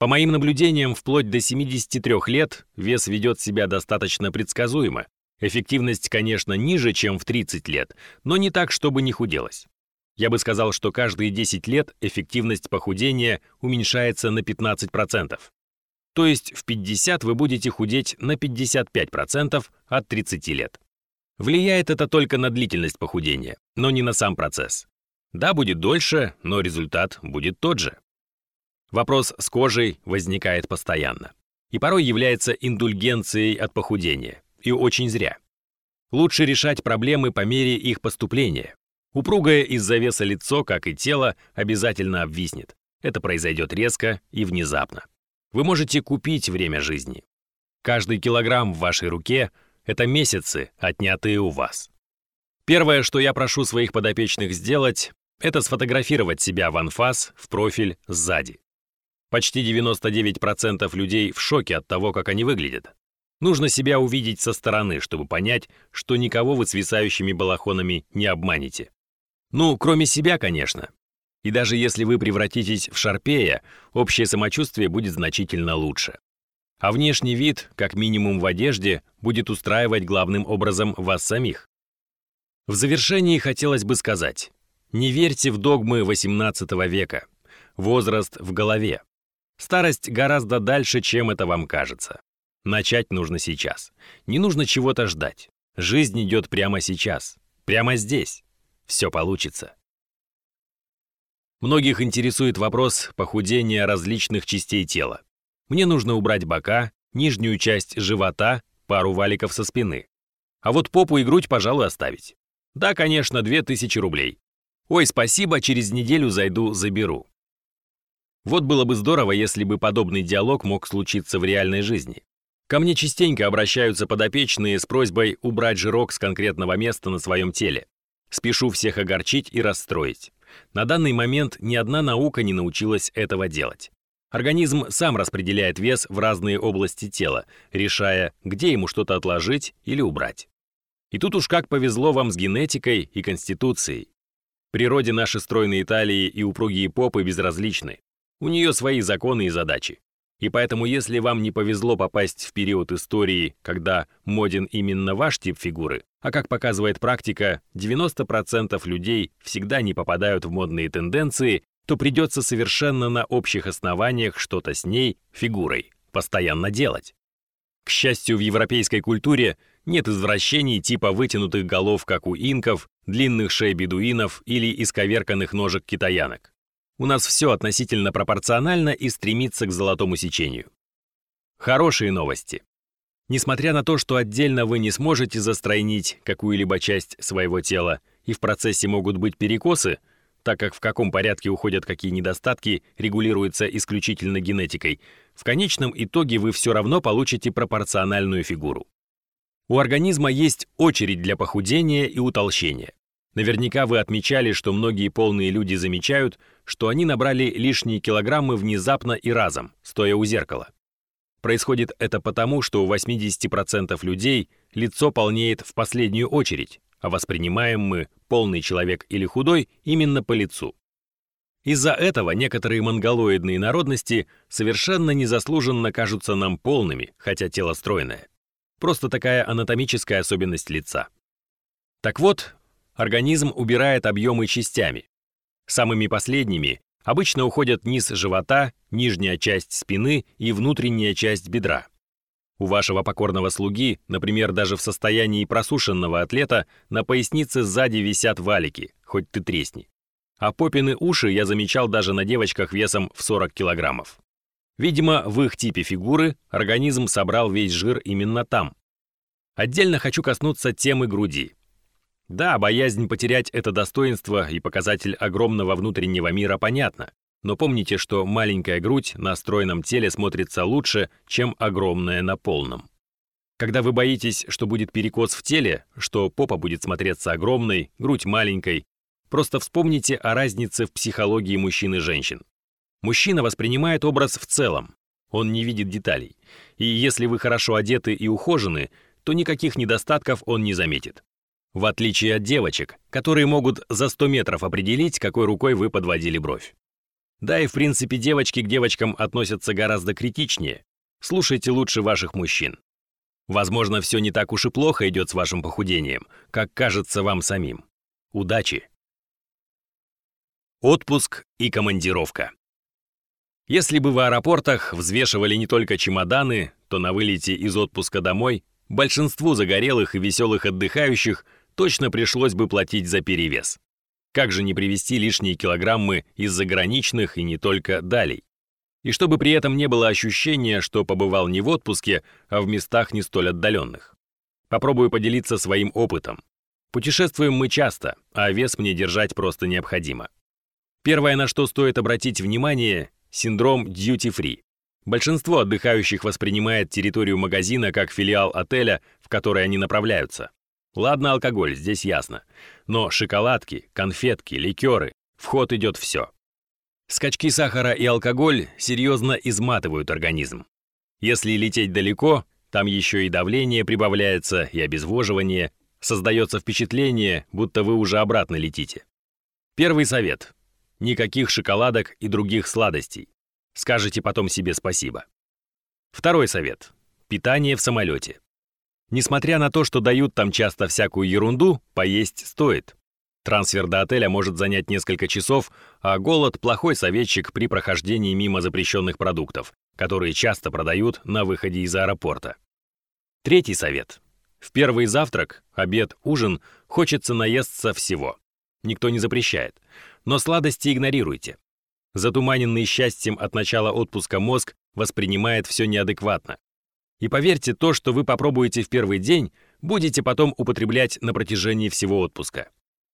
По моим наблюдениям, вплоть до 73 лет вес ведет себя достаточно предсказуемо. Эффективность, конечно, ниже, чем в 30 лет, но не так, чтобы не худелось. Я бы сказал, что каждые 10 лет эффективность похудения уменьшается на 15%. То есть в 50 вы будете худеть на 55% от 30 лет. Влияет это только на длительность похудения, но не на сам процесс. Да, будет дольше, но результат будет тот же. Вопрос с кожей возникает постоянно. И порой является индульгенцией от похудения. И очень зря. Лучше решать проблемы по мере их поступления. Упругое из-за веса лицо, как и тело, обязательно обвиснет. Это произойдет резко и внезапно. Вы можете купить время жизни. Каждый килограмм в вашей руке – это месяцы, отнятые у вас. Первое, что я прошу своих подопечных сделать, это сфотографировать себя в анфас, в профиль, сзади. Почти 99% людей в шоке от того, как они выглядят. Нужно себя увидеть со стороны, чтобы понять, что никого вы свисающими балахонами не обманете. Ну, кроме себя, конечно. И даже если вы превратитесь в шарпея, общее самочувствие будет значительно лучше. А внешний вид, как минимум в одежде, будет устраивать главным образом вас самих. В завершении хотелось бы сказать, не верьте в догмы XVIII века. Возраст в голове. Старость гораздо дальше, чем это вам кажется. Начать нужно сейчас. Не нужно чего-то ждать. Жизнь идет прямо сейчас. Прямо здесь. Все получится. Многих интересует вопрос похудения различных частей тела. Мне нужно убрать бока, нижнюю часть живота, пару валиков со спины. А вот попу и грудь, пожалуй, оставить. Да, конечно, 2000 рублей. Ой, спасибо, через неделю зайду, заберу. Вот было бы здорово, если бы подобный диалог мог случиться в реальной жизни. Ко мне частенько обращаются подопечные с просьбой убрать жирок с конкретного места на своем теле. Спешу всех огорчить и расстроить. На данный момент ни одна наука не научилась этого делать. Организм сам распределяет вес в разные области тела, решая, где ему что-то отложить или убрать. И тут уж как повезло вам с генетикой и конституцией. Природе наши стройные талии и упругие попы безразличны. У нее свои законы и задачи. И поэтому, если вам не повезло попасть в период истории, когда моден именно ваш тип фигуры, а как показывает практика, 90% людей всегда не попадают в модные тенденции, то придется совершенно на общих основаниях что-то с ней, фигурой, постоянно делать. К счастью, в европейской культуре нет извращений типа вытянутых голов, как у инков, длинных шей бедуинов или исковерканных ножек китаянок. У нас все относительно пропорционально и стремится к золотому сечению. Хорошие новости. Несмотря на то, что отдельно вы не сможете застройнить какую-либо часть своего тела, и в процессе могут быть перекосы, так как в каком порядке уходят какие недостатки регулируется исключительно генетикой, в конечном итоге вы все равно получите пропорциональную фигуру. У организма есть очередь для похудения и утолщения. Наверняка вы отмечали, что многие полные люди замечают, что они набрали лишние килограммы внезапно и разом, стоя у зеркала. Происходит это потому, что у 80% людей лицо полнеет в последнюю очередь, а воспринимаем мы, полный человек или худой, именно по лицу. Из-за этого некоторые монголоидные народности совершенно незаслуженно кажутся нам полными, хотя тело стройное. Просто такая анатомическая особенность лица. Так вот, организм убирает объемы частями. Самыми последними обычно уходят низ живота, нижняя часть спины и внутренняя часть бедра. У вашего покорного слуги, например, даже в состоянии просушенного атлета, на пояснице сзади висят валики, хоть ты тресни. А попины уши я замечал даже на девочках весом в 40 килограммов. Видимо, в их типе фигуры организм собрал весь жир именно там. Отдельно хочу коснуться темы груди. Да, боязнь потерять это достоинство и показатель огромного внутреннего мира понятна. Но помните, что маленькая грудь на стройном теле смотрится лучше, чем огромная на полном. Когда вы боитесь, что будет перекос в теле, что попа будет смотреться огромной, грудь маленькой, просто вспомните о разнице в психологии мужчин и женщин. Мужчина воспринимает образ в целом, он не видит деталей. И если вы хорошо одеты и ухожены, то никаких недостатков он не заметит. В отличие от девочек, которые могут за 100 метров определить, какой рукой вы подводили бровь. Да и в принципе девочки к девочкам относятся гораздо критичнее. Слушайте лучше ваших мужчин. Возможно, все не так уж и плохо идет с вашим похудением, как кажется вам самим. Удачи! Отпуск и командировка. Если бы в аэропортах взвешивали не только чемоданы, то на вылете из отпуска домой большинству загорелых и веселых отдыхающих точно пришлось бы платить за перевес. Как же не привезти лишние килограммы из заграничных и не только далей? И чтобы при этом не было ощущения, что побывал не в отпуске, а в местах не столь отдаленных. Попробую поделиться своим опытом. Путешествуем мы часто, а вес мне держать просто необходимо. Первое, на что стоит обратить внимание – синдром duty-free. Большинство отдыхающих воспринимает территорию магазина как филиал отеля, в который они направляются. Ладно, алкоголь, здесь ясно. Но шоколадки, конфетки, ликеры, в ход идет все. Скачки сахара и алкоголь серьезно изматывают организм. Если лететь далеко, там еще и давление прибавляется, и обезвоживание, создается впечатление, будто вы уже обратно летите. Первый совет. Никаких шоколадок и других сладостей. Скажете потом себе спасибо. Второй совет. Питание в самолете. Несмотря на то, что дают там часто всякую ерунду, поесть стоит. Трансфер до отеля может занять несколько часов, а голод – плохой советчик при прохождении мимо запрещенных продуктов, которые часто продают на выходе из аэропорта. Третий совет. В первый завтрак, обед, ужин хочется наесться всего. Никто не запрещает. Но сладости игнорируйте. Затуманенный счастьем от начала отпуска мозг воспринимает все неадекватно. И поверьте, то, что вы попробуете в первый день, будете потом употреблять на протяжении всего отпуска.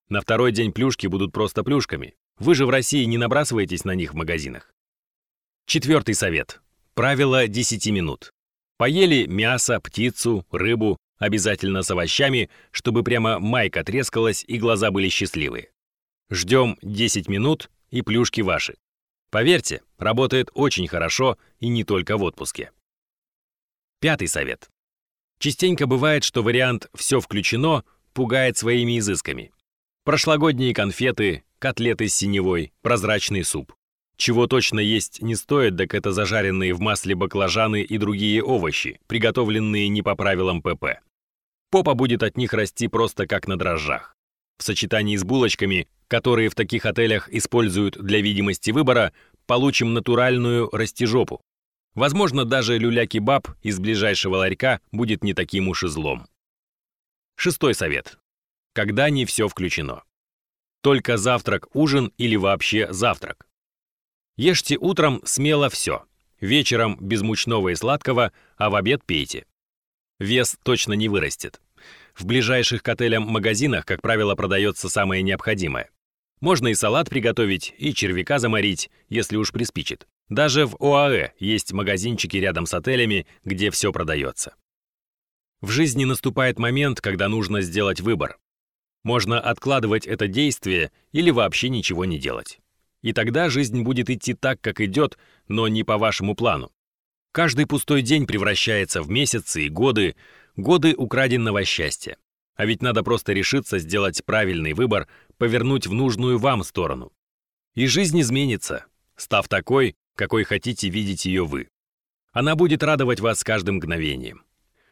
На второй день плюшки будут просто плюшками. Вы же в России не набрасываетесь на них в магазинах. Четвертый совет. Правило 10 минут. Поели мясо, птицу, рыбу, обязательно с овощами, чтобы прямо майка трескалась и глаза были счастливые. Ждем 10 минут, и плюшки ваши. Поверьте, работает очень хорошо и не только в отпуске. Пятый совет. Частенько бывает, что вариант «все включено» пугает своими изысками. Прошлогодние конфеты, котлеты с синевой, прозрачный суп. Чего точно есть не стоит, так это зажаренные в масле баклажаны и другие овощи, приготовленные не по правилам ПП. Попа будет от них расти просто как на дрожжах. В сочетании с булочками, которые в таких отелях используют для видимости выбора, получим натуральную растяжопу, Возможно, даже люля-кебаб из ближайшего ларька будет не таким уж и злом. Шестой совет. Когда не все включено. Только завтрак, ужин или вообще завтрак. Ешьте утром смело все. Вечером без мучного и сладкого, а в обед пейте. Вес точно не вырастет. В ближайших к отелям магазинах, как правило, продается самое необходимое. Можно и салат приготовить, и червяка заморить, если уж приспичит. Даже в ОАЭ есть магазинчики рядом с отелями, где все продается. В жизни наступает момент, когда нужно сделать выбор. Можно откладывать это действие или вообще ничего не делать. И тогда жизнь будет идти так, как идет, но не по вашему плану. Каждый пустой день превращается в месяцы и годы, годы украденного счастья. А ведь надо просто решиться сделать правильный выбор, повернуть в нужную вам сторону. И жизнь изменится, став такой, какой хотите видеть ее вы. Она будет радовать вас каждым мгновением.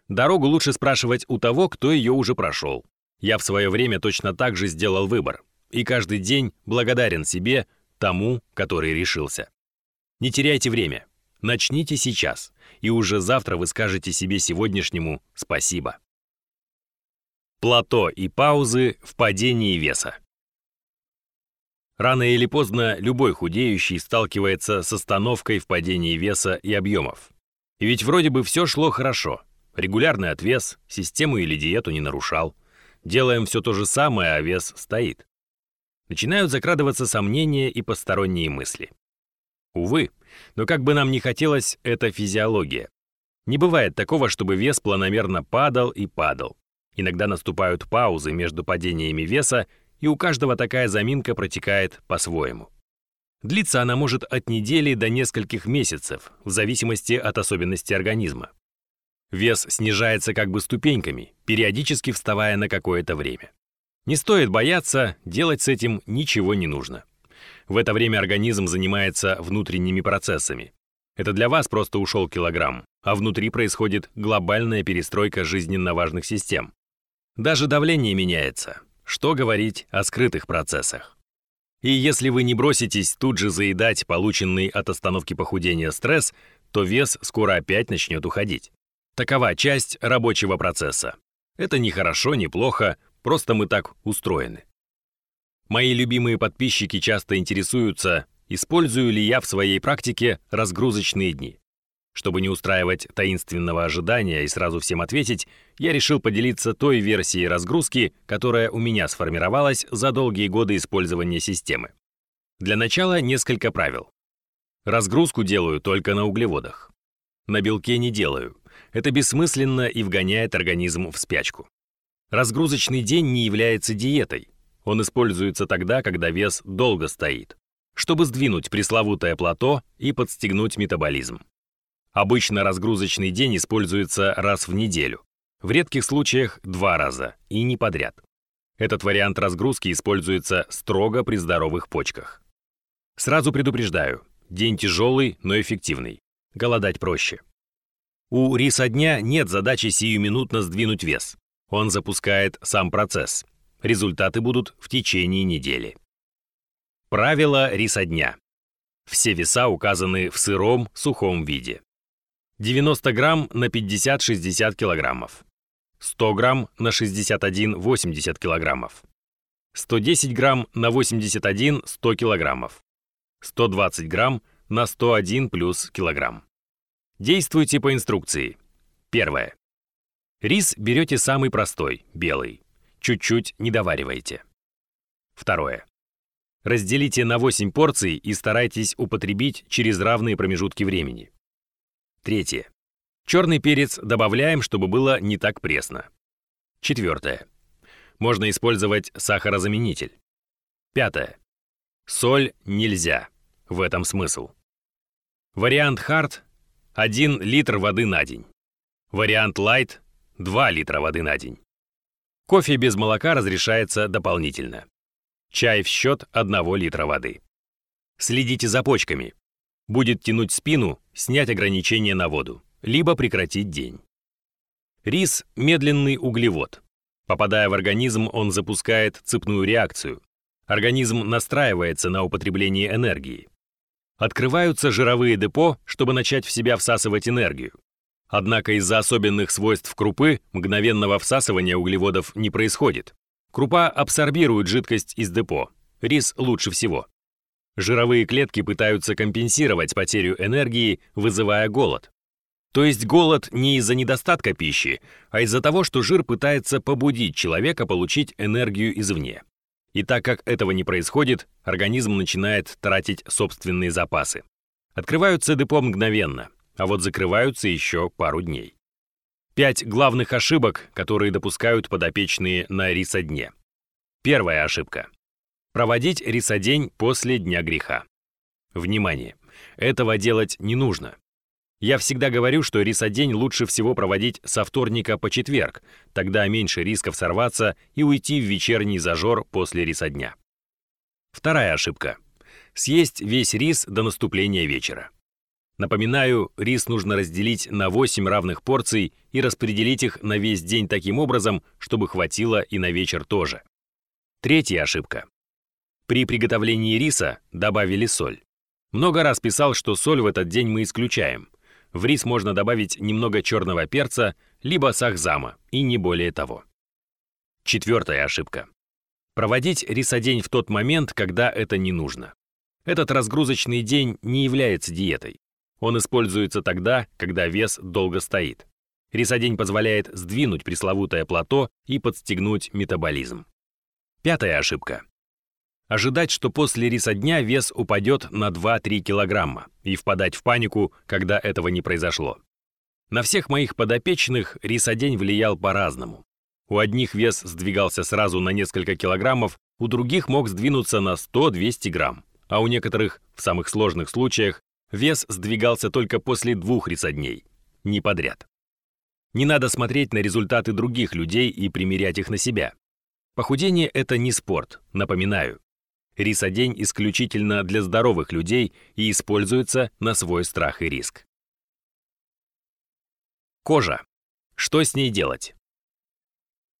Дорогу лучше спрашивать у того, кто ее уже прошел. Я в свое время точно так же сделал выбор. И каждый день благодарен себе, тому, который решился. Не теряйте время. Начните сейчас, и уже завтра вы скажете себе сегодняшнему спасибо. Плато и паузы в падении веса. Рано или поздно любой худеющий сталкивается с остановкой в падении веса и объемов. И ведь вроде бы все шло хорошо. Регулярный отвес, систему или диету не нарушал. Делаем все то же самое, а вес стоит. Начинают закрадываться сомнения и посторонние мысли. Увы, но как бы нам ни хотелось, это физиология. Не бывает такого, чтобы вес планомерно падал и падал. Иногда наступают паузы между падениями веса и у каждого такая заминка протекает по-своему. Длится она может от недели до нескольких месяцев, в зависимости от особенностей организма. Вес снижается как бы ступеньками, периодически вставая на какое-то время. Не стоит бояться, делать с этим ничего не нужно. В это время организм занимается внутренними процессами. Это для вас просто ушел килограмм, а внутри происходит глобальная перестройка жизненно важных систем. Даже давление меняется. Что говорить о скрытых процессах? И если вы не броситесь тут же заедать полученный от остановки похудения стресс, то вес скоро опять начнет уходить. Такова часть рабочего процесса. Это не хорошо, не плохо, просто мы так устроены. Мои любимые подписчики часто интересуются, использую ли я в своей практике разгрузочные дни. Чтобы не устраивать таинственного ожидания и сразу всем ответить, я решил поделиться той версией разгрузки, которая у меня сформировалась за долгие годы использования системы. Для начала несколько правил. Разгрузку делаю только на углеводах. На белке не делаю. Это бессмысленно и вгоняет организм в спячку. Разгрузочный день не является диетой. Он используется тогда, когда вес долго стоит, чтобы сдвинуть пресловутое плато и подстегнуть метаболизм. Обычно разгрузочный день используется раз в неделю, в редких случаях два раза и не подряд. Этот вариант разгрузки используется строго при здоровых почках. Сразу предупреждаю, день тяжелый, но эффективный. Голодать проще. У риса дня нет задачи сиюминутно сдвинуть вес. Он запускает сам процесс. Результаты будут в течение недели. Правило риса дня. Все веса указаны в сыром, сухом виде. 90 грамм на 50-60 килограммов, 100 грамм на 61-80 килограммов, 110 грамм на 81-100 килограммов, 120 грамм на 101 плюс килограмм. Действуйте по инструкции. Первое. Рис берете самый простой, белый. Чуть-чуть не доваривайте. Второе. Разделите на 8 порций и старайтесь употребить через равные промежутки времени. Третье. Черный перец добавляем, чтобы было не так пресно. Четвертое. Можно использовать сахарозаменитель. Пятое. Соль нельзя. В этом смысл. Вариант хард – 1 литр воды на день. Вариант лайт – 2 литра воды на день. Кофе без молока разрешается дополнительно. Чай в счет 1 литра воды. Следите за почками. Будет тянуть спину, снять ограничение на воду, либо прекратить день. Рис – медленный углевод. Попадая в организм, он запускает цепную реакцию. Организм настраивается на употребление энергии. Открываются жировые депо, чтобы начать в себя всасывать энергию. Однако из-за особенных свойств крупы мгновенного всасывания углеводов не происходит. Крупа абсорбирует жидкость из депо. Рис лучше всего. Жировые клетки пытаются компенсировать потерю энергии, вызывая голод. То есть голод не из-за недостатка пищи, а из-за того, что жир пытается побудить человека получить энергию извне. И так как этого не происходит, организм начинает тратить собственные запасы. Открываются депо мгновенно, а вот закрываются еще пару дней. Пять главных ошибок, которые допускают подопечные на рисодне. Первая ошибка. Проводить рисодень после Дня греха. Внимание! Этого делать не нужно. Я всегда говорю, что рисодень лучше всего проводить со вторника по четверг, тогда меньше рисков сорваться и уйти в вечерний зажор после рисодня. Вторая ошибка. Съесть весь рис до наступления вечера. Напоминаю, рис нужно разделить на 8 равных порций и распределить их на весь день таким образом, чтобы хватило и на вечер тоже. Третья ошибка. При приготовлении риса добавили соль. Много раз писал, что соль в этот день мы исключаем. В рис можно добавить немного черного перца, либо сахзама, и не более того. Четвертая ошибка. Проводить рисодень в тот момент, когда это не нужно. Этот разгрузочный день не является диетой. Он используется тогда, когда вес долго стоит. Рисодень позволяет сдвинуть пресловутое плато и подстегнуть метаболизм. Пятая ошибка. Ожидать, что после риса дня вес упадет на 2-3 килограмма и впадать в панику, когда этого не произошло. На всех моих подопечных рисодень влиял по-разному. У одних вес сдвигался сразу на несколько килограммов, у других мог сдвинуться на 100-200 грамм, а у некоторых, в самых сложных случаях, вес сдвигался только после двух рисодней, не подряд. Не надо смотреть на результаты других людей и примерять их на себя. Похудение – это не спорт, напоминаю. Рисодень исключительно для здоровых людей и используется на свой страх и риск. Кожа. Что с ней делать?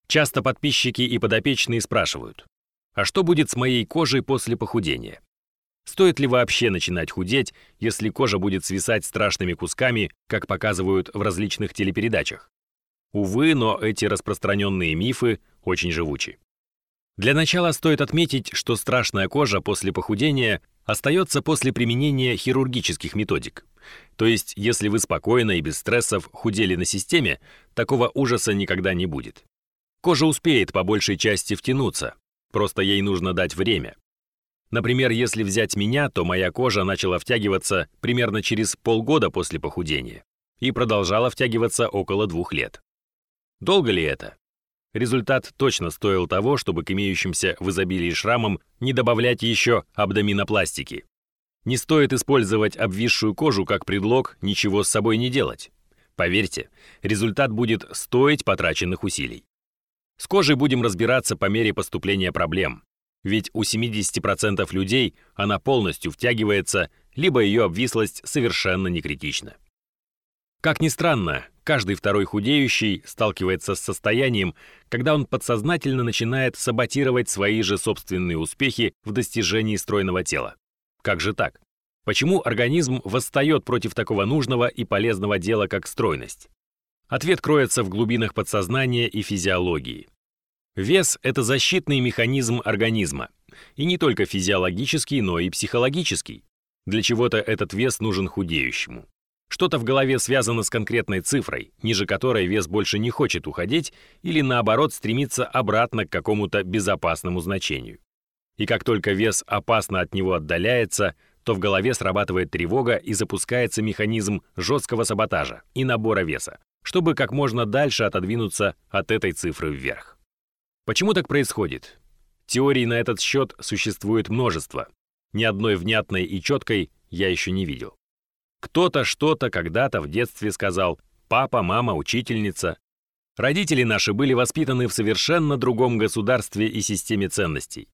Часто подписчики и подопечные спрашивают, а что будет с моей кожей после похудения? Стоит ли вообще начинать худеть, если кожа будет свисать страшными кусками, как показывают в различных телепередачах? Увы, но эти распространенные мифы очень живучи. Для начала стоит отметить, что страшная кожа после похудения остается после применения хирургических методик. То есть, если вы спокойно и без стрессов худели на системе, такого ужаса никогда не будет. Кожа успеет по большей части втянуться, просто ей нужно дать время. Например, если взять меня, то моя кожа начала втягиваться примерно через полгода после похудения и продолжала втягиваться около двух лет. Долго ли это? Результат точно стоил того, чтобы к имеющимся в изобилии шрамам не добавлять еще абдоминопластики. Не стоит использовать обвисшую кожу как предлог ничего с собой не делать. Поверьте, результат будет стоить потраченных усилий. С кожей будем разбираться по мере поступления проблем, ведь у 70% людей она полностью втягивается, либо ее обвислость совершенно не критична. Как ни странно, каждый второй худеющий сталкивается с состоянием, когда он подсознательно начинает саботировать свои же собственные успехи в достижении стройного тела. Как же так? Почему организм восстает против такого нужного и полезного дела, как стройность? Ответ кроется в глубинах подсознания и физиологии. Вес – это защитный механизм организма. И не только физиологический, но и психологический. Для чего-то этот вес нужен худеющему. Что-то в голове связано с конкретной цифрой, ниже которой вес больше не хочет уходить или наоборот стремится обратно к какому-то безопасному значению. И как только вес опасно от него отдаляется, то в голове срабатывает тревога и запускается механизм жесткого саботажа и набора веса, чтобы как можно дальше отодвинуться от этой цифры вверх. Почему так происходит? Теорий на этот счет существует множество. Ни одной внятной и четкой я еще не видел. Кто-то что-то когда-то в детстве сказал «папа, мама, учительница». Родители наши были воспитаны в совершенно другом государстве и системе ценностей.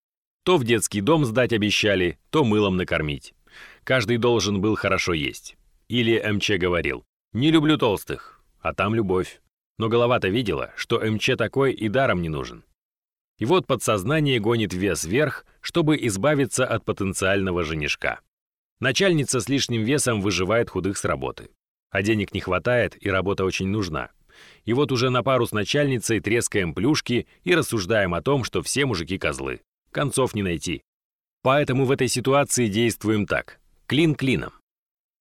То в детский дом сдать обещали, то мылом накормить. Каждый должен был хорошо есть. Или МЧ говорил «не люблю толстых», а там любовь. Но голова-то видела, что МЧ такой и даром не нужен. И вот подсознание гонит вес вверх, чтобы избавиться от потенциального женишка. Начальница с лишним весом выживает худых с работы. А денег не хватает, и работа очень нужна. И вот уже на пару с начальницей трескаем плюшки и рассуждаем о том, что все мужики козлы. Концов не найти. Поэтому в этой ситуации действуем так. Клин клином.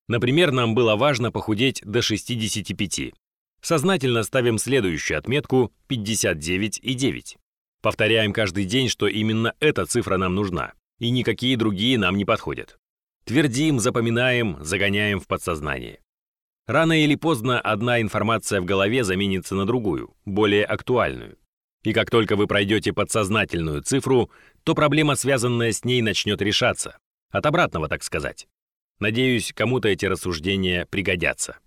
Например, нам было важно похудеть до 65. Сознательно ставим следующую отметку 59,9. Повторяем каждый день, что именно эта цифра нам нужна, и никакие другие нам не подходят. Твердим, запоминаем, загоняем в подсознание. Рано или поздно одна информация в голове заменится на другую, более актуальную. И как только вы пройдете подсознательную цифру, то проблема, связанная с ней, начнет решаться. От обратного, так сказать. Надеюсь, кому-то эти рассуждения пригодятся.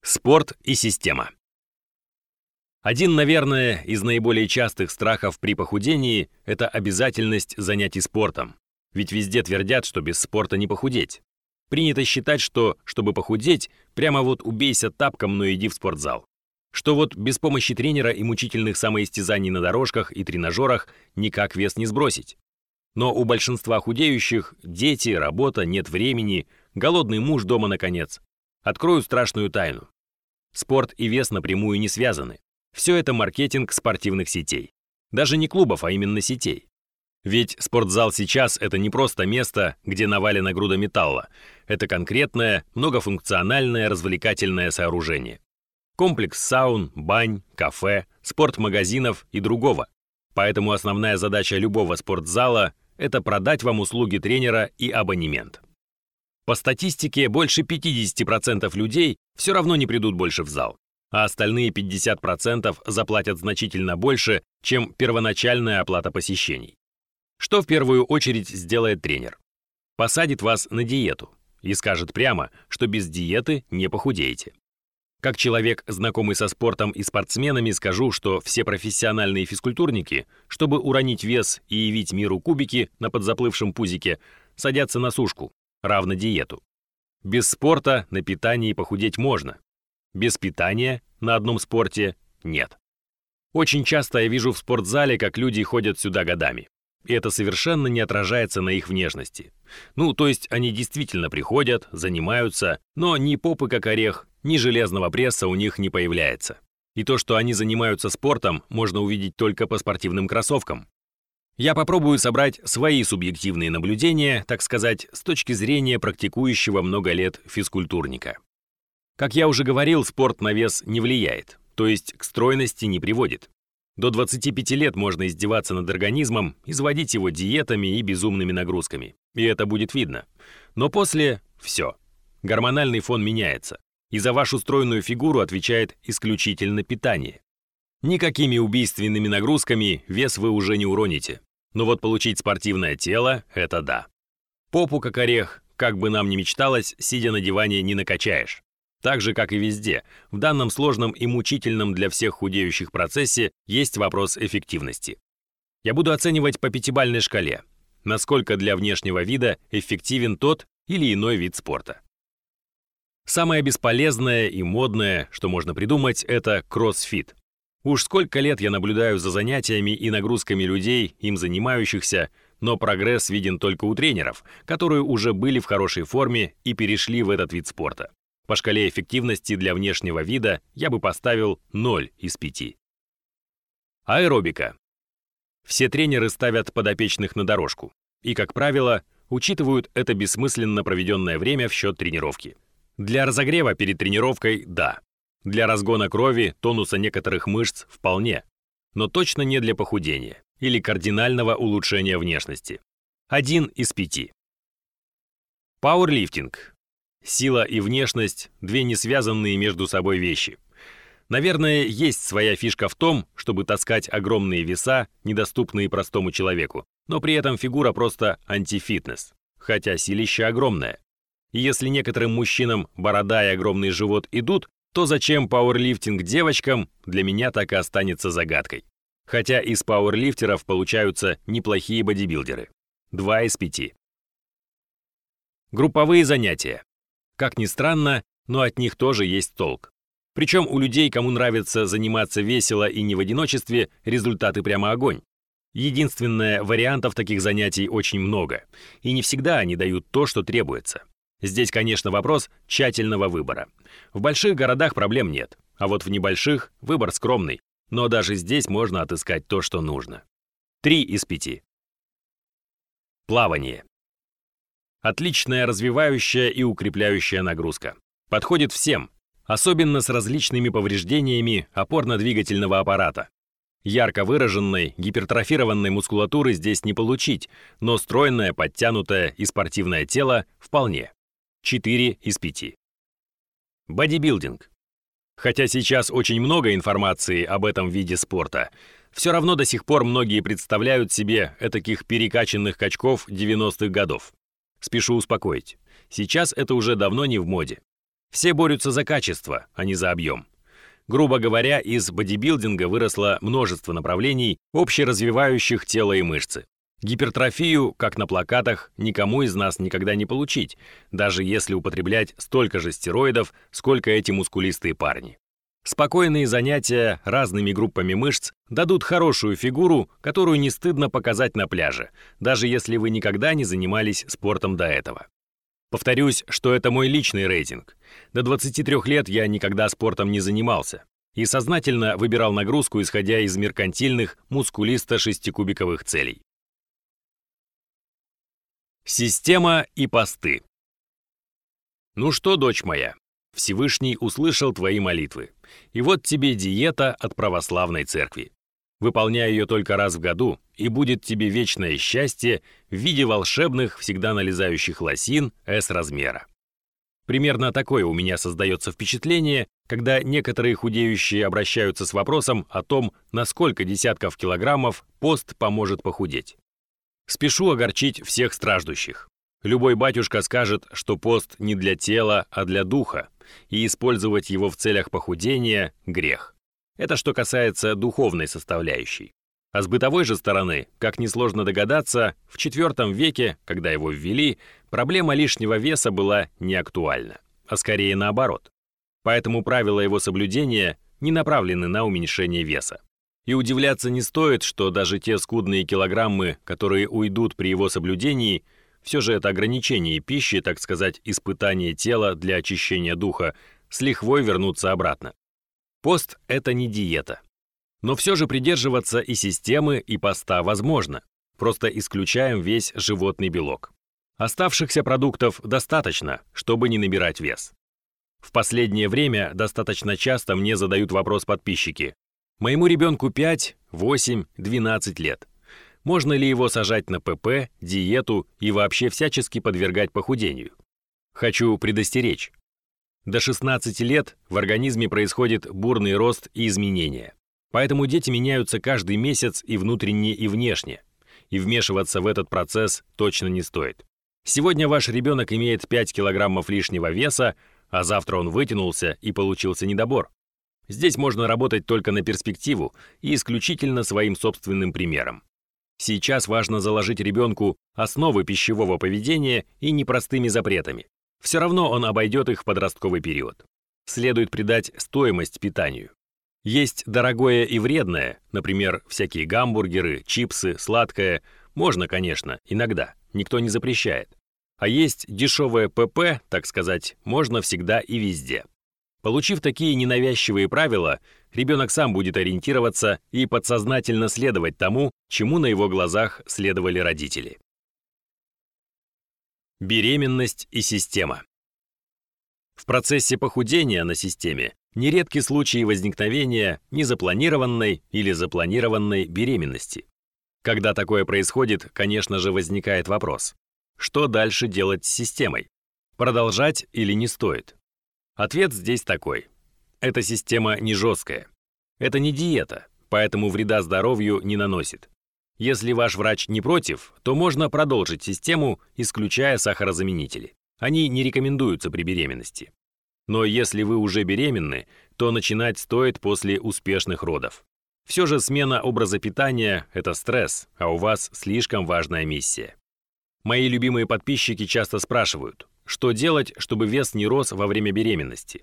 Спорт и система. Один, наверное, из наиболее частых страхов при похудении – это обязательность занятий спортом. Ведь везде твердят, что без спорта не похудеть. Принято считать, что, чтобы похудеть, прямо вот убейся тапком, но иди в спортзал. Что вот без помощи тренера и мучительных самоистязаний на дорожках и тренажерах никак вес не сбросить. Но у большинства худеющих дети, работа, нет времени, голодный муж дома наконец. Открою страшную тайну. Спорт и вес напрямую не связаны. Все это маркетинг спортивных сетей. Даже не клубов, а именно сетей. Ведь спортзал сейчас – это не просто место, где навалена груда металла. Это конкретное, многофункциональное развлекательное сооружение. Комплекс саун, бань, кафе, спортмагазинов и другого. Поэтому основная задача любого спортзала – это продать вам услуги тренера и абонемент. По статистике, больше 50% людей все равно не придут больше в зал а остальные 50% заплатят значительно больше, чем первоначальная оплата посещений. Что в первую очередь сделает тренер? Посадит вас на диету и скажет прямо, что без диеты не похудеете. Как человек, знакомый со спортом и спортсменами, скажу, что все профессиональные физкультурники, чтобы уронить вес и явить миру кубики на подзаплывшем пузике, садятся на сушку, равно диету. Без спорта на питании похудеть можно. Без питания на одном спорте нет. Очень часто я вижу в спортзале, как люди ходят сюда годами. И это совершенно не отражается на их внешности. Ну, то есть они действительно приходят, занимаются, но ни попы как орех, ни железного пресса у них не появляется. И то, что они занимаются спортом, можно увидеть только по спортивным кроссовкам. Я попробую собрать свои субъективные наблюдения, так сказать, с точки зрения практикующего много лет физкультурника. Как я уже говорил, спорт на вес не влияет, то есть к стройности не приводит. До 25 лет можно издеваться над организмом, изводить его диетами и безумными нагрузками. И это будет видно. Но после – все. Гормональный фон меняется. И за вашу стройную фигуру отвечает исключительно питание. Никакими убийственными нагрузками вес вы уже не уроните. Но вот получить спортивное тело – это да. Попу как орех, как бы нам ни мечталось, сидя на диване не накачаешь. Так же, как и везде, в данном сложном и мучительном для всех худеющих процессе есть вопрос эффективности. Я буду оценивать по пятибалльной шкале, насколько для внешнего вида эффективен тот или иной вид спорта. Самое бесполезное и модное, что можно придумать, это кроссфит. Уж сколько лет я наблюдаю за занятиями и нагрузками людей, им занимающихся, но прогресс виден только у тренеров, которые уже были в хорошей форме и перешли в этот вид спорта. По шкале эффективности для внешнего вида я бы поставил 0 из 5. Аэробика. Все тренеры ставят подопечных на дорожку и, как правило, учитывают это бессмысленно проведенное время в счет тренировки. Для разогрева перед тренировкой – да. Для разгона крови, тонуса некоторых мышц – вполне. Но точно не для похудения или кардинального улучшения внешности. Один из пяти. Пауэрлифтинг Сила и внешность – две несвязанные между собой вещи. Наверное, есть своя фишка в том, чтобы таскать огромные веса, недоступные простому человеку, но при этом фигура просто антифитнес, хотя силища огромное. И если некоторым мужчинам борода и огромный живот идут, то зачем пауэрлифтинг девочкам, для меня так и останется загадкой. Хотя из пауэрлифтеров получаются неплохие бодибилдеры. Два из пяти. Групповые занятия. Как ни странно, но от них тоже есть толк. Причем у людей, кому нравится заниматься весело и не в одиночестве, результаты прямо огонь. Единственное, вариантов таких занятий очень много, и не всегда они дают то, что требуется. Здесь, конечно, вопрос тщательного выбора. В больших городах проблем нет, а вот в небольших выбор скромный, но даже здесь можно отыскать то, что нужно. Три из пяти. Плавание. Отличная развивающая и укрепляющая нагрузка. Подходит всем, особенно с различными повреждениями опорно-двигательного аппарата. Ярко выраженной, гипертрофированной мускулатуры здесь не получить, но стройное, подтянутое и спортивное тело вполне. 4 из 5. Бодибилдинг. Хотя сейчас очень много информации об этом виде спорта, все равно до сих пор многие представляют себе этаких перекачанных качков 90-х годов. Спешу успокоить. Сейчас это уже давно не в моде. Все борются за качество, а не за объем. Грубо говоря, из бодибилдинга выросло множество направлений, общеразвивающих тело и мышцы. Гипертрофию, как на плакатах, никому из нас никогда не получить, даже если употреблять столько же стероидов, сколько эти мускулистые парни. Спокойные занятия разными группами мышц дадут хорошую фигуру, которую не стыдно показать на пляже, даже если вы никогда не занимались спортом до этого. Повторюсь, что это мой личный рейтинг. До 23 лет я никогда спортом не занимался и сознательно выбирал нагрузку, исходя из меркантильных, мускулисто-шестикубиковых целей. Система и посты. Ну что, дочь моя, Всевышний услышал твои молитвы. И вот тебе диета от православной церкви. Выполняй ее только раз в году, и будет тебе вечное счастье в виде волшебных, всегда налезающих лосин S-размера. Примерно такое у меня создается впечатление, когда некоторые худеющие обращаются с вопросом о том, на сколько десятков килограммов пост поможет похудеть. Спешу огорчить всех страждущих. Любой батюшка скажет, что пост не для тела, а для духа, и использовать его в целях похудения – грех. Это что касается духовной составляющей. А с бытовой же стороны, как несложно догадаться, в IV веке, когда его ввели, проблема лишнего веса была не актуальна, а скорее наоборот. Поэтому правила его соблюдения не направлены на уменьшение веса. И удивляться не стоит, что даже те скудные килограммы, которые уйдут при его соблюдении, все же это ограничение пищи, так сказать, испытание тела для очищения духа, с лихвой вернутся обратно. Пост – это не диета. Но все же придерживаться и системы, и поста возможно. Просто исключаем весь животный белок. Оставшихся продуктов достаточно, чтобы не набирать вес. В последнее время достаточно часто мне задают вопрос подписчики. Моему ребенку 5, 8, 12 лет. Можно ли его сажать на ПП, диету и вообще всячески подвергать похудению? Хочу предостеречь. До 16 лет в организме происходит бурный рост и изменения. Поэтому дети меняются каждый месяц и внутренне, и внешне. И вмешиваться в этот процесс точно не стоит. Сегодня ваш ребенок имеет 5 килограммов лишнего веса, а завтра он вытянулся и получился недобор. Здесь можно работать только на перспективу и исключительно своим собственным примером. Сейчас важно заложить ребенку основы пищевого поведения и непростыми запретами. Все равно он обойдет их в подростковый период. Следует придать стоимость питанию. Есть дорогое и вредное, например, всякие гамбургеры, чипсы, сладкое. Можно, конечно, иногда, никто не запрещает. А есть дешевое ПП, так сказать, можно всегда и везде. Получив такие ненавязчивые правила, ребенок сам будет ориентироваться и подсознательно следовать тому, чему на его глазах следовали родители. Беременность и система. В процессе похудения на системе нередки случаи возникновения незапланированной или запланированной беременности. Когда такое происходит, конечно же, возникает вопрос, что дальше делать с системой? Продолжать или не стоит? Ответ здесь такой. Эта система не жесткая. Это не диета, поэтому вреда здоровью не наносит. Если ваш врач не против, то можно продолжить систему, исключая сахарозаменители. Они не рекомендуются при беременности. Но если вы уже беременны, то начинать стоит после успешных родов. Все же смена образа питания – это стресс, а у вас слишком важная миссия. Мои любимые подписчики часто спрашивают, что делать, чтобы вес не рос во время беременности.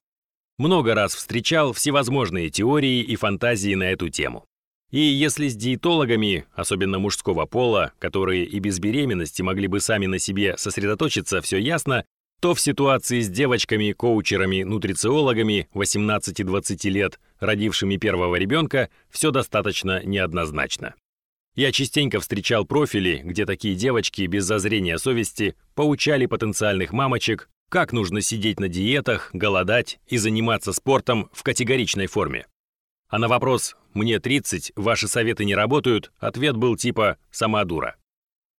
Много раз встречал всевозможные теории и фантазии на эту тему. И если с диетологами, особенно мужского пола, которые и без беременности могли бы сами на себе сосредоточиться, все ясно, то в ситуации с девочками, коучерами, нутрициологами 18-20 лет, родившими первого ребенка, все достаточно неоднозначно. Я частенько встречал профили, где такие девочки без зазрения совести поучали потенциальных мамочек, как нужно сидеть на диетах, голодать и заниматься спортом в категоричной форме. А на вопрос «мне 30, ваши советы не работают» ответ был типа «сама дура».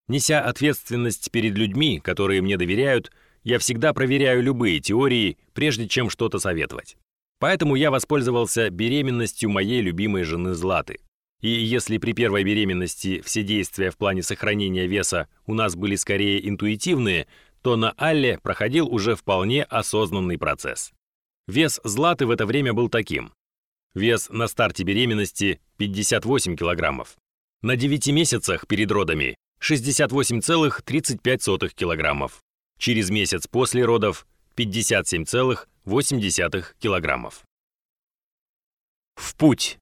Неся ответственность перед людьми, которые мне доверяют, я всегда проверяю любые теории, прежде чем что-то советовать. Поэтому я воспользовался беременностью моей любимой жены Златы. И если при первой беременности все действия в плане сохранения веса у нас были скорее интуитивные, то на Алле проходил уже вполне осознанный процесс. Вес Златы в это время был таким. Вес на старте беременности 58 килограммов. На 9 месяцах перед родами 68,35 килограммов. Через месяц после родов 57,8 килограммов. В путь!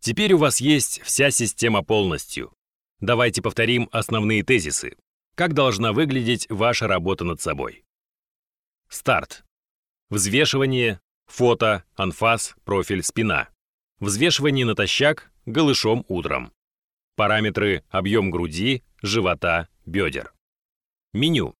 Теперь у вас есть вся система полностью. Давайте повторим основные тезисы. Как должна выглядеть ваша работа над собой? Старт. Взвешивание, фото, анфас, профиль, спина. Взвешивание натощак, голышом утром. Параметры объем груди, живота, бедер. Меню.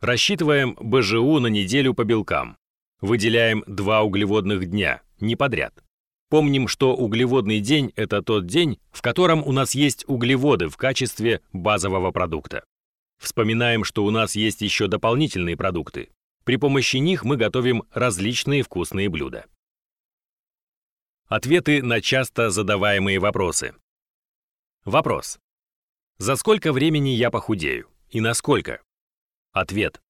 Рассчитываем БЖУ на неделю по белкам. Выделяем два углеводных дня, не подряд. Помним, что углеводный день – это тот день, в котором у нас есть углеводы в качестве базового продукта. Вспоминаем, что у нас есть еще дополнительные продукты. При помощи них мы готовим различные вкусные блюда. Ответы на часто задаваемые вопросы. Вопрос. За сколько времени я похудею? И насколько? Ответ.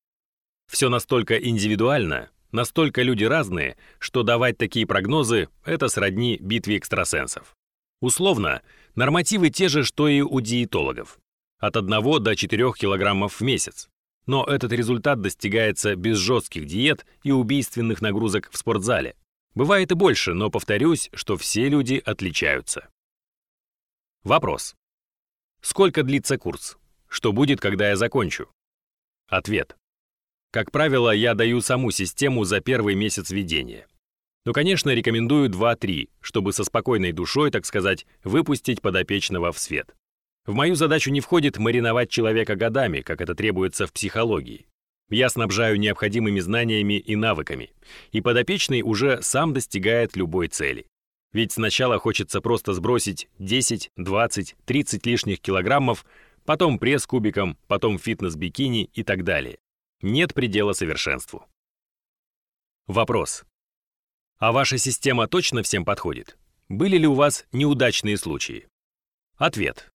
Все настолько индивидуально, настолько люди разные, что давать такие прогнозы – это сродни битве экстрасенсов. Условно, нормативы те же, что и у диетологов. От 1 до 4 килограммов в месяц. Но этот результат достигается без жестких диет и убийственных нагрузок в спортзале. Бывает и больше, но повторюсь, что все люди отличаются. Вопрос. Сколько длится курс? Что будет, когда я закончу? Ответ. Как правило, я даю саму систему за первый месяц ведения. Но, конечно, рекомендую 2-3, чтобы со спокойной душой, так сказать, выпустить подопечного в свет. В мою задачу не входит мариновать человека годами, как это требуется в психологии. Я снабжаю необходимыми знаниями и навыками, и подопечный уже сам достигает любой цели. Ведь сначала хочется просто сбросить 10, 20, 30 лишних килограммов, потом пресс кубиком, потом фитнес-бикини и так далее. Нет предела совершенству. Вопрос. А ваша система точно всем подходит? Были ли у вас неудачные случаи? Ответ.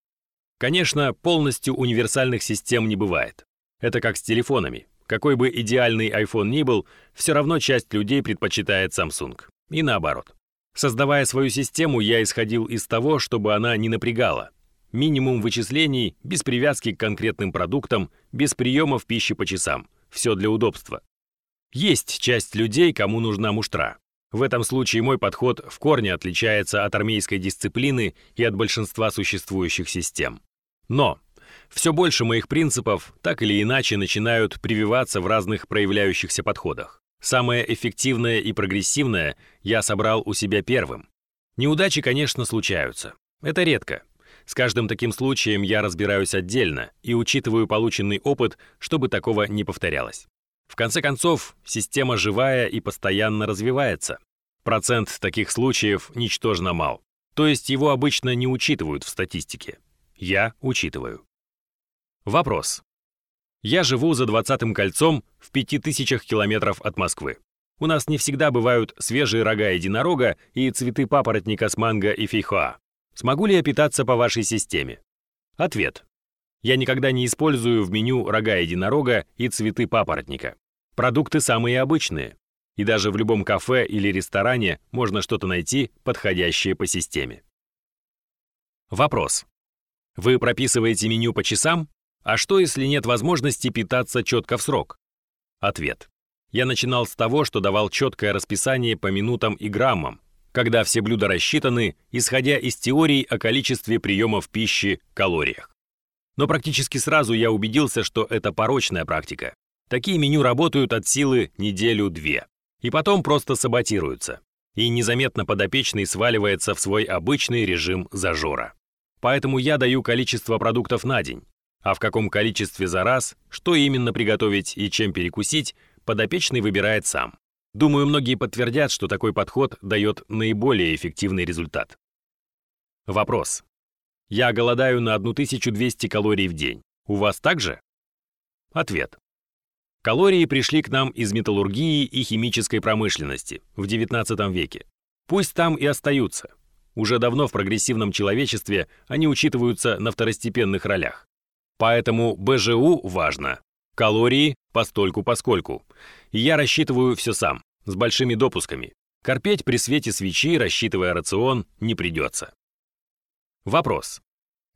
Конечно, полностью универсальных систем не бывает. Это как с телефонами. Какой бы идеальный iPhone ни был, все равно часть людей предпочитает Samsung. И наоборот. Создавая свою систему, я исходил из того, чтобы она не напрягала. Минимум вычислений, без привязки к конкретным продуктам, без приемов пищи по часам. Все для удобства. Есть часть людей, кому нужна муштра. В этом случае мой подход в корне отличается от армейской дисциплины и от большинства существующих систем. Но все больше моих принципов так или иначе начинают прививаться в разных проявляющихся подходах. Самое эффективное и прогрессивное я собрал у себя первым. Неудачи, конечно, случаются. Это редко. С каждым таким случаем я разбираюсь отдельно и учитываю полученный опыт, чтобы такого не повторялось. В конце концов, система живая и постоянно развивается. Процент таких случаев ничтожно мал. То есть его обычно не учитывают в статистике. Я учитываю. Вопрос. Я живу за 20-м кольцом в 5000 километров от Москвы. У нас не всегда бывают свежие рога единорога и цветы папоротника с манго и фейхоа. Смогу ли я питаться по вашей системе? Ответ. Я никогда не использую в меню рога единорога и цветы папоротника. Продукты самые обычные. И даже в любом кафе или ресторане можно что-то найти, подходящее по системе. Вопрос. Вы прописываете меню по часам? А что, если нет возможности питаться четко в срок? Ответ. Я начинал с того, что давал четкое расписание по минутам и граммам, когда все блюда рассчитаны, исходя из теорий о количестве приемов пищи, калориях. Но практически сразу я убедился, что это порочная практика. Такие меню работают от силы неделю-две. И потом просто саботируются. И незаметно подопечный сваливается в свой обычный режим зажора. Поэтому я даю количество продуктов на день. А в каком количестве за раз, что именно приготовить и чем перекусить, подопечный выбирает сам. Думаю, многие подтвердят, что такой подход дает наиболее эффективный результат. Вопрос. Я голодаю на 1200 калорий в день. У вас также? Ответ. Калории пришли к нам из металлургии и химической промышленности в XIX веке. Пусть там и остаются. Уже давно в прогрессивном человечестве они учитываются на второстепенных ролях. Поэтому БЖУ важно. Калории постольку-поскольку. Я рассчитываю все сам, с большими допусками. Корпеть при свете свечи, рассчитывая рацион, не придется. Вопрос.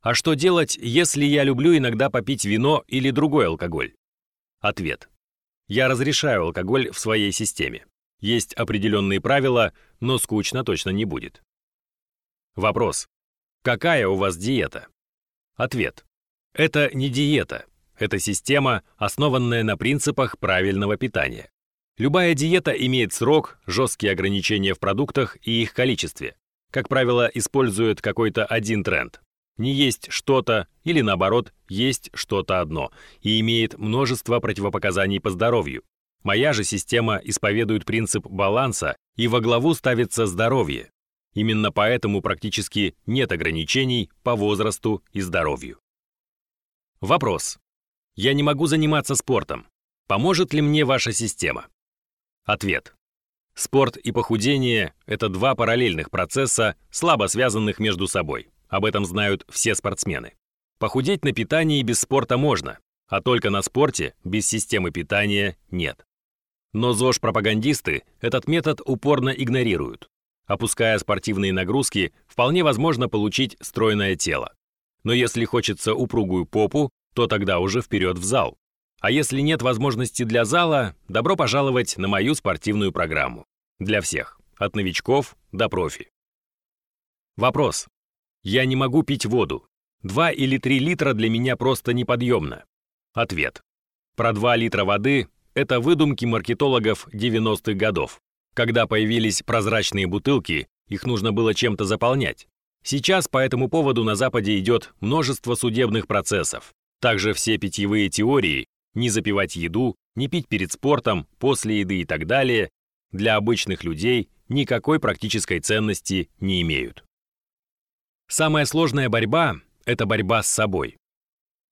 А что делать, если я люблю иногда попить вино или другой алкоголь? Ответ. Я разрешаю алкоголь в своей системе. Есть определенные правила, но скучно точно не будет. Вопрос. Какая у вас диета? Ответ. Это не диета. Это система, основанная на принципах правильного питания. Любая диета имеет срок, жесткие ограничения в продуктах и их количестве. Как правило, использует какой-то один тренд. Не есть что-то или наоборот, есть что-то одно и имеет множество противопоказаний по здоровью. Моя же система исповедует принцип баланса и во главу ставится здоровье. Именно поэтому практически нет ограничений по возрасту и здоровью. Вопрос. Я не могу заниматься спортом. Поможет ли мне ваша система? Ответ. Спорт и похудение – это два параллельных процесса, слабо связанных между собой. Об этом знают все спортсмены. Похудеть на питании без спорта можно. А только на спорте без системы питания нет. Но ЗОЖ-пропагандисты этот метод упорно игнорируют. Опуская спортивные нагрузки, вполне возможно получить стройное тело. Но если хочется упругую попу, то тогда уже вперед в зал. А если нет возможности для зала, добро пожаловать на мою спортивную программу. Для всех, от новичков до профи. Вопрос. Я не могу пить воду. 2 или 3 литра для меня просто неподъемно. Ответ. Про 2 литра воды – это выдумки маркетологов 90-х годов. Когда появились прозрачные бутылки, их нужно было чем-то заполнять. Сейчас по этому поводу на Западе идет множество судебных процессов. Также все питьевые теории – не запивать еду, не пить перед спортом, после еды и так далее – для обычных людей никакой практической ценности не имеют. Самая сложная борьба – это борьба с собой.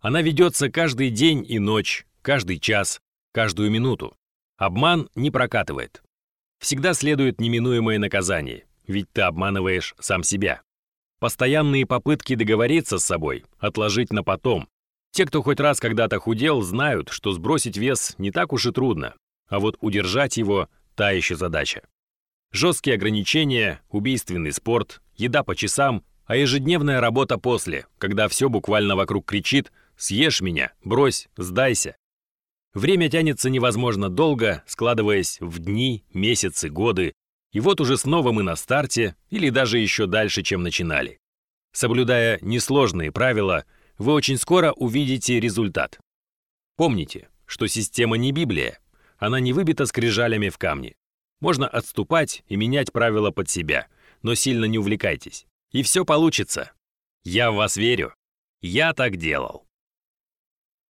Она ведется каждый день и ночь, каждый час, каждую минуту. Обман не прокатывает. Всегда следует неминуемое наказание, ведь ты обманываешь сам себя. Постоянные попытки договориться с собой, отложить на потом. Те, кто хоть раз когда-то худел, знают, что сбросить вес не так уж и трудно, а вот удержать его – та еще задача. Жесткие ограничения, убийственный спорт, еда по часам, а ежедневная работа после, когда все буквально вокруг кричит «съешь меня, брось, сдайся». Время тянется невозможно долго, складываясь в дни, месяцы, годы, и вот уже снова мы на старте или даже еще дальше, чем начинали. Соблюдая несложные правила, вы очень скоро увидите результат. Помните, что система не Библия, она не выбита скрижалями в камне. Можно отступать и менять правила под себя, но сильно не увлекайтесь. И все получится. Я в вас верю. Я так делал.